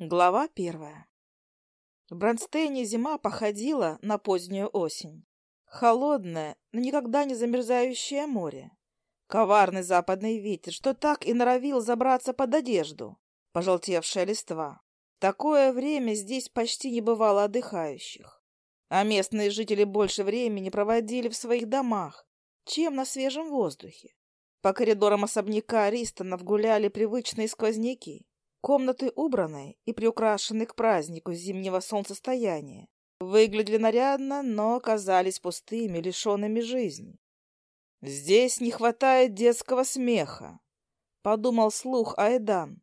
Глава первая. В Бронстейне зима походила на позднюю осень. Холодное, но никогда не замерзающее море. Коварный западный ветер, что так и норовил забраться под одежду. Пожелтевшая листва. такое время здесь почти не бывало отдыхающих. А местные жители больше времени проводили в своих домах, чем на свежем воздухе. По коридорам особняка Ристонов гуляли привычные сквозняки. Комнаты убраны и приукрашены к празднику зимнего солнцестояния. Выглядели нарядно, но оказались пустыми, лишенными жизни. «Здесь не хватает детского смеха», — подумал слух Айдан,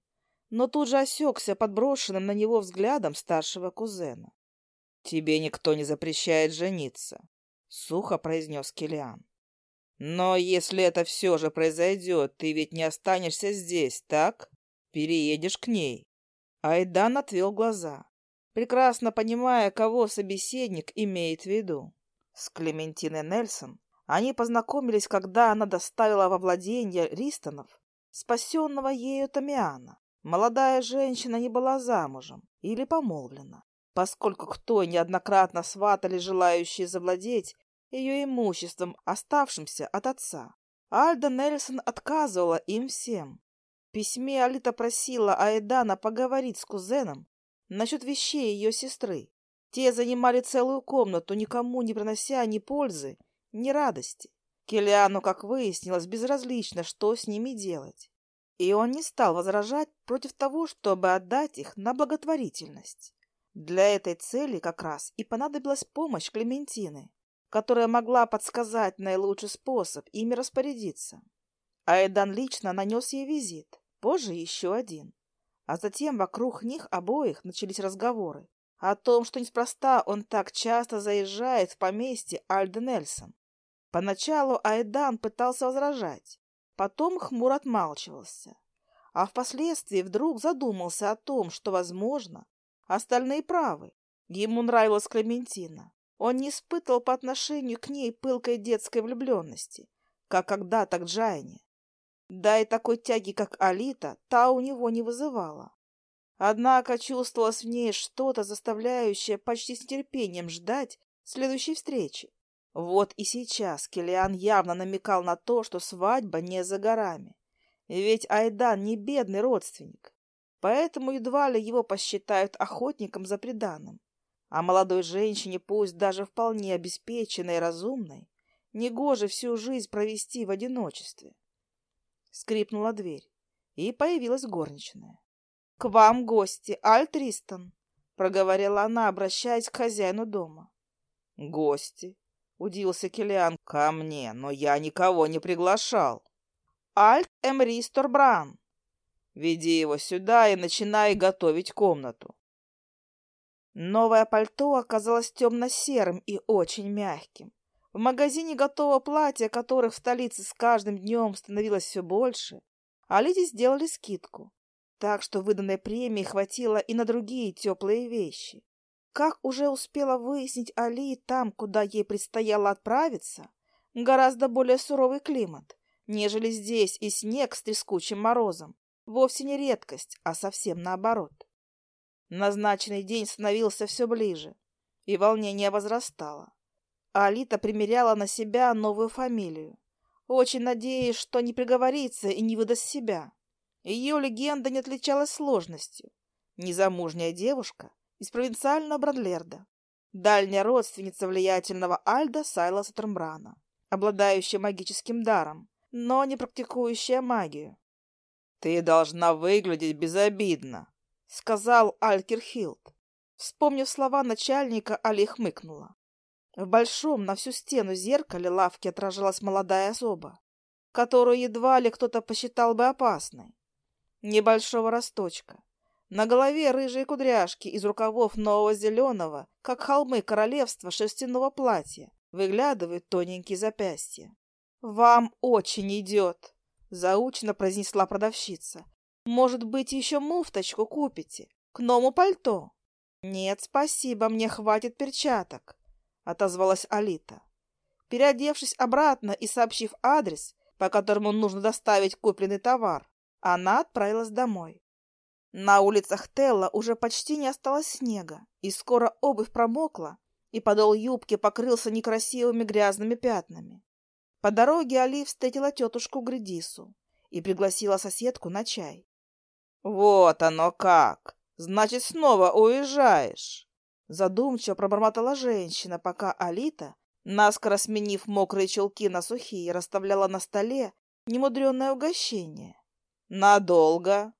но тут же осекся подброшенным на него взглядом старшего кузена. «Тебе никто не запрещает жениться», — сухо произнес Килиан. «Но если это все же произойдет, ты ведь не останешься здесь, так?» Переедешь к ней. Айдан отвел глаза, прекрасно понимая, кого собеседник имеет в виду. С Клементиной Нельсон они познакомились, когда она доставила во владение Ристонов спасенного ею Тамиана. Молодая женщина не была замужем или помолвлена, поскольку к той неоднократно сватали желающие завладеть ее имуществом, оставшимся от отца. Альда Нельсон отказывала им всем, письме Алита просила Айдана поговорить с кузеном насчет вещей ее сестры. Те занимали целую комнату, никому не принося ни пользы, ни радости. Келиану, как выяснилось, безразлично, что с ними делать. И он не стал возражать против того, чтобы отдать их на благотворительность. Для этой цели как раз и понадобилась помощь Клементины, которая могла подсказать наилучший способ ими распорядиться. Айдан лично нанес ей визит, позже еще один. А затем вокруг них обоих начались разговоры о том, что неспроста он так часто заезжает в поместье Альда Нельсон. Поначалу Айдан пытался возражать, потом хмуро отмалчивался, а впоследствии вдруг задумался о том, что, возможно, остальные правы. Ему нравилась Клементина. Он не испытывал по отношению к ней пылкой детской влюбленности, как когда-то к Джайне. Да и такой тяги, как Алита, та у него не вызывала. Однако чувствовалось в ней что-то, заставляющее почти с нетерпением ждать следующей встречи. Вот и сейчас Килиан явно намекал на то, что свадьба не за горами. Ведь Айдан не бедный родственник, поэтому едва ли его посчитают охотником за преданным. А молодой женщине, пусть даже вполне обеспеченной и разумной, негоже всю жизнь провести в одиночестве. Скрипнула дверь, и появилась горничная. — К вам гости, Альтристон, — проговорила она, обращаясь к хозяину дома. — Гости? — удивился Килиан. — Ко мне, но я никого не приглашал. — Альт Эмри Сторбран. Веди его сюда и начинай готовить комнату. Новое пальто оказалось темно-серым и очень мягким. В магазине готового платья, которых в столице с каждым днем становилось все больше, а Лиде сделали скидку. Так что выданной премии хватило и на другие теплые вещи. Как уже успела выяснить Али там, куда ей предстояло отправиться, гораздо более суровый климат, нежели здесь и снег с трескучим морозом. Вовсе не редкость, а совсем наоборот. Назначенный день становился все ближе, и волнение возрастало. Алита примеряла на себя новую фамилию, очень надеясь, что не приговорится и не выдаст себя. Ее легенда не отличалась сложностью. Незамужняя девушка из провинциального Брадлерда, дальняя родственница влиятельного Альда Сайлоса Трамбрана, обладающая магическим даром, но не практикующая магию. «Ты должна выглядеть безобидно», — сказал Алькерхилд. Вспомнив слова начальника, Али хмыкнула. В большом на всю стену зеркале лавки отражалась молодая особа, которую едва ли кто-то посчитал бы опасной. Небольшого росточка. На голове рыжие кудряшки из рукавов нового зеленого, как холмы королевства шерстяного платья, выглядывают тоненькие запястья. «Вам очень идет!» — заучно произнесла продавщица. «Может быть, еще муфточку купите? К новому пальто?» «Нет, спасибо, мне хватит перчаток отозвалась Алита. Переодевшись обратно и сообщив адрес, по которому нужно доставить купленный товар, она отправилась домой. На улицах Телла уже почти не осталось снега, и скоро обувь промокла, и подол юбки покрылся некрасивыми грязными пятнами. По дороге Али встретила тетушку Гридису и пригласила соседку на чай. «Вот оно как! Значит, снова уезжаешь!» Задумчиво пробормотала женщина, пока Алита, наскоро сменив мокрые чулки на сухие, расставляла на столе немудреное угощение. «Надолго?»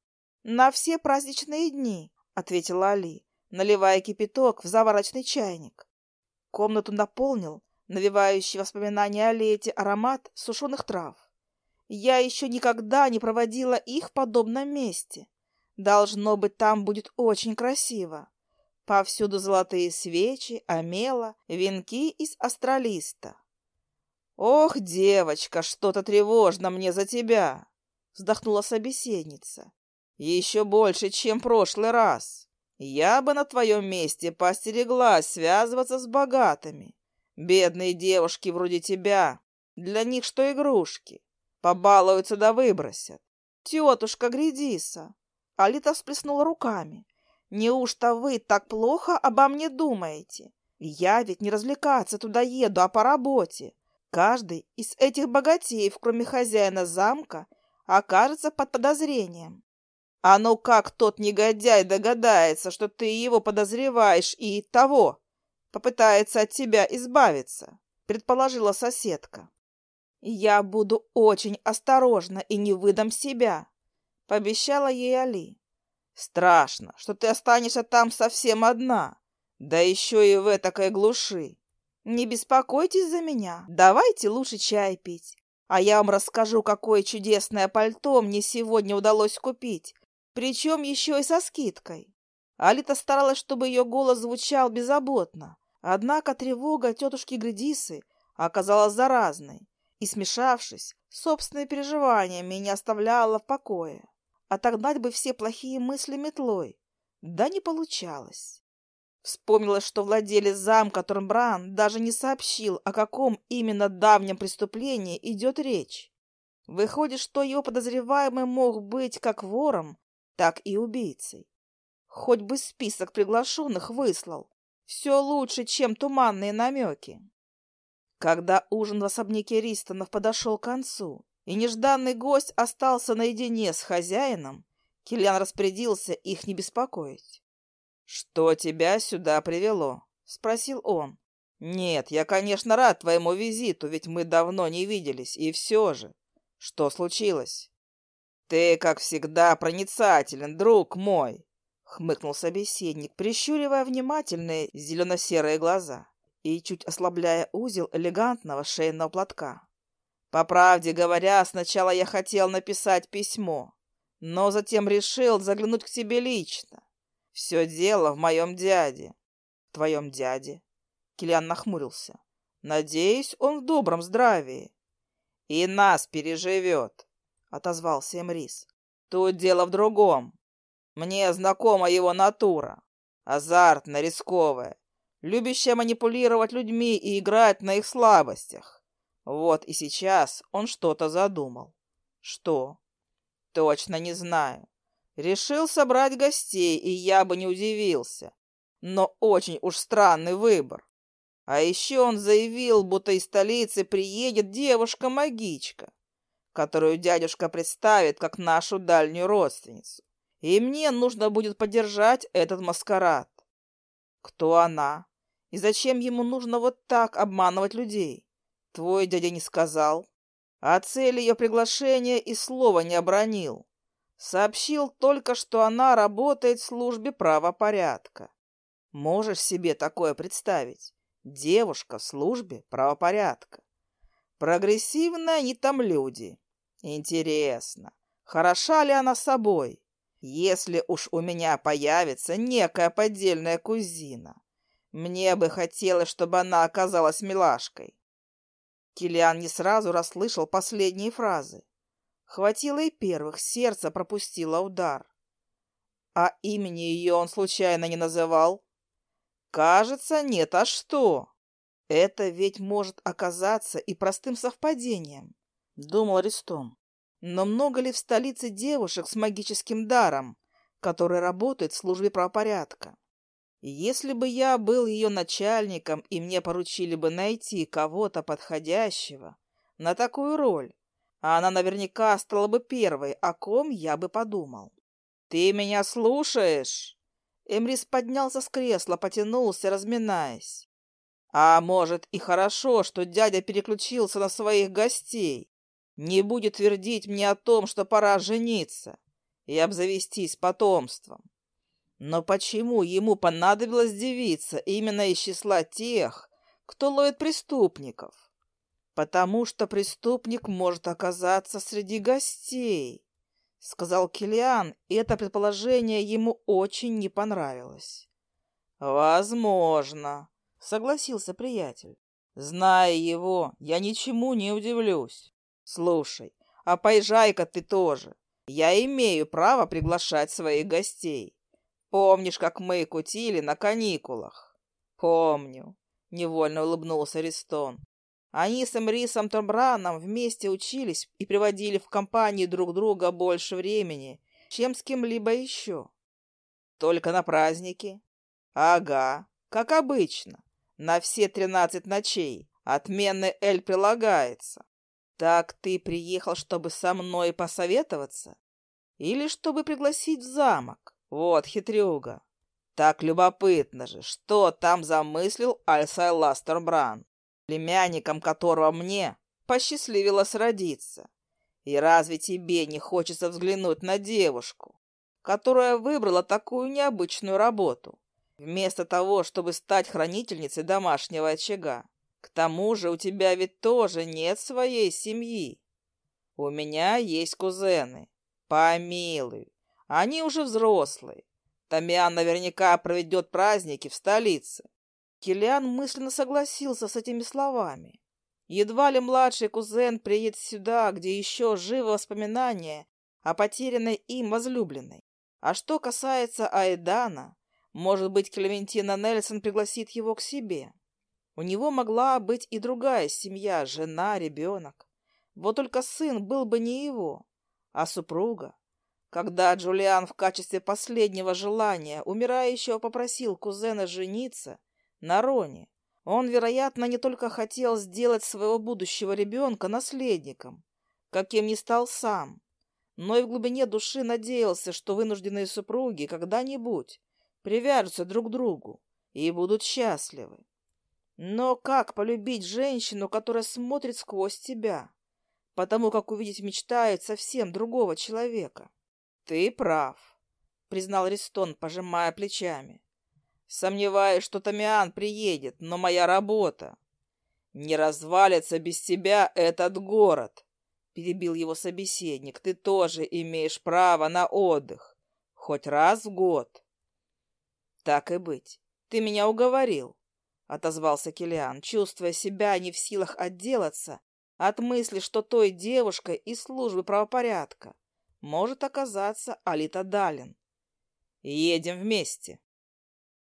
«На все праздничные дни», — ответила Али, наливая кипяток в заварочный чайник. Комнату наполнил навевающий воспоминания о лете аромат сушеных трав. Я еще никогда не проводила их в подобном месте. Должно быть, там будет очень красиво. Повсюду золотые свечи, амела, венки из астралиста. «Ох, девочка, что-то тревожно мне за тебя!» — вздохнула собеседница. «Еще больше, чем прошлый раз. Я бы на твоем месте постереглась связываться с богатыми. Бедные девушки вроде тебя, для них что игрушки. Побалуются да выбросят. Тетушка Гридиса!» Алита всплеснула руками. Неужто вы так плохо обо мне думаете? Я ведь не развлекаться туда еду, а по работе. Каждый из этих богатеев, кроме хозяина замка, окажется под подозрением. А ну как тот негодяй догадается, что ты его подозреваешь и того, попытается от тебя избавиться, предположила соседка. Я буду очень осторожна и не выдам себя, пообещала ей Али. Страшно, что ты останешься там совсем одна, да еще и в этакой глуши. Не беспокойтесь за меня, давайте лучше чай пить. А я вам расскажу, какое чудесное пальто мне сегодня удалось купить, причем еще и со скидкой. Алита старалась, чтобы ее голос звучал беззаботно, однако тревога тетушки Гредисы оказалась заразной и, смешавшись, собственные переживания меня оставляла в покое. Отогнать бы все плохие мысли метлой. Да не получалось. Вспомнилось, что владелец замка Турмбран даже не сообщил, о каком именно давнем преступлении идет речь. Выходит, что его подозреваемый мог быть как вором, так и убийцей. Хоть бы список приглашенных выслал. Все лучше, чем туманные намеки. Когда ужин в особняке Ристонов подошел к концу, и нежданный гость остался наедине с хозяином, Киллиан распорядился их не беспокоить. «Что тебя сюда привело?» — спросил он. «Нет, я, конечно, рад твоему визиту, ведь мы давно не виделись, и все же. Что случилось?» «Ты, как всегда, проницателен, друг мой!» — хмыкнул собеседник, прищуривая внимательные зелено-серые глаза и чуть ослабляя узел элегантного шейного платка. По правде говоря, сначала я хотел написать письмо, но затем решил заглянуть к тебе лично. Все дело в моем дяде. В твоем дяде? Килиан нахмурился. Надеюсь, он в добром здравии. И нас переживет, отозвался Эмрис. Тут дело в другом. Мне знакома его натура. Азартная, рисковая, любящая манипулировать людьми и играть на их слабостях. Вот и сейчас он что-то задумал. Что? Точно не знаю. Решил собрать гостей, и я бы не удивился. Но очень уж странный выбор. А еще он заявил, будто из столицы приедет девушка-магичка, которую дядюшка представит как нашу дальнюю родственницу. И мне нужно будет поддержать этот маскарад. Кто она? И зачем ему нужно вот так обманывать людей? Твой дядя не сказал. О цели ее приглашения и слова не обронил. Сообщил только, что она работает в службе правопорядка. Можешь себе такое представить? Девушка в службе правопорядка. Прогрессивные они там люди. Интересно, хороша ли она собой? Если уж у меня появится некая поддельная кузина, мне бы хотелось, чтобы она оказалась милашкой. Килиан не сразу расслышал последние фразы. Хватило и первых, сердце пропустило удар. А имени ее он случайно не называл? Кажется, нет, а что? Это ведь может оказаться и простым совпадением, думал Аристон. Но много ли в столице девушек с магическим даром, который работает в службе правопорядка. Если бы я был ее начальником, и мне поручили бы найти кого-то подходящего на такую роль, она наверняка стала бы первой, о ком я бы подумал. «Ты меня слушаешь?» Эмрис поднялся с кресла, потянулся, разминаясь. «А может, и хорошо, что дядя переключился на своих гостей. Не будет твердить мне о том, что пора жениться и обзавестись потомством. Но почему ему понадобилось девица именно из числа тех, кто ловит преступников? Потому что преступник может оказаться среди гостей, сказал Килиан, и это предположение ему очень не понравилось. Возможно, согласился приятель. Зная его, я ничему не удивлюсь. Слушай, а поезжай-ка ты тоже. Я имею право приглашать своих гостей. Помнишь, как мы кутили на каникулах? Помню, невольно улыбнулся Ристон. Они с Эмрисом Томбраном вместе учились и приводили в компании друг друга больше времени, чем с кем-либо еще. Только на праздники. Ага, как обычно. На все тринадцать ночей. Отменный Эль прилагается. Так ты приехал, чтобы со мной посоветоваться? Или чтобы пригласить в замок? Вот хитрюга. Так любопытно же, что там замыслил Альсай Ластербран, племянником которого мне посчастливилось родиться. И разве тебе не хочется взглянуть на девушку, которая выбрала такую необычную работу, вместо того, чтобы стать хранительницей домашнего очага? К тому же у тебя ведь тоже нет своей семьи. У меня есть кузены. Помилуй, они уже взрослые. Тамиан наверняка проведет праздники в столице. Килиан мысленно согласился с этими словами. Едва ли младший кузен приедет сюда, где еще живы воспоминания о потерянной им возлюбленной. А что касается Айдана, может быть, Клементина Нельсон пригласит его к себе. У него могла быть и другая семья, жена, ребенок. Вот только сын был бы не его, а супруга. Когда Джулиан в качестве последнего желания умирающего попросил кузена жениться на Роне, он, вероятно, не только хотел сделать своего будущего ребенка наследником, каким не стал сам, но и в глубине души надеялся, что вынужденные супруги когда-нибудь привяжутся друг к другу и будут счастливы. Но как полюбить женщину, которая смотрит сквозь тебя, потому как увидеть мечтает совсем другого человека? Ты прав, признал Ристон, пожимая плечами. Сомневаюсь, что Тамиан приедет, но моя работа. Не развалится без тебя этот город, перебил его собеседник. Ты тоже имеешь право на отдых, хоть раз в год. Так и быть. Ты меня уговорил. — отозвался Килиан, чувствуя себя не в силах отделаться от мысли, что той девушкой из службы правопорядка может оказаться Алита Далин. «Едем вместе»,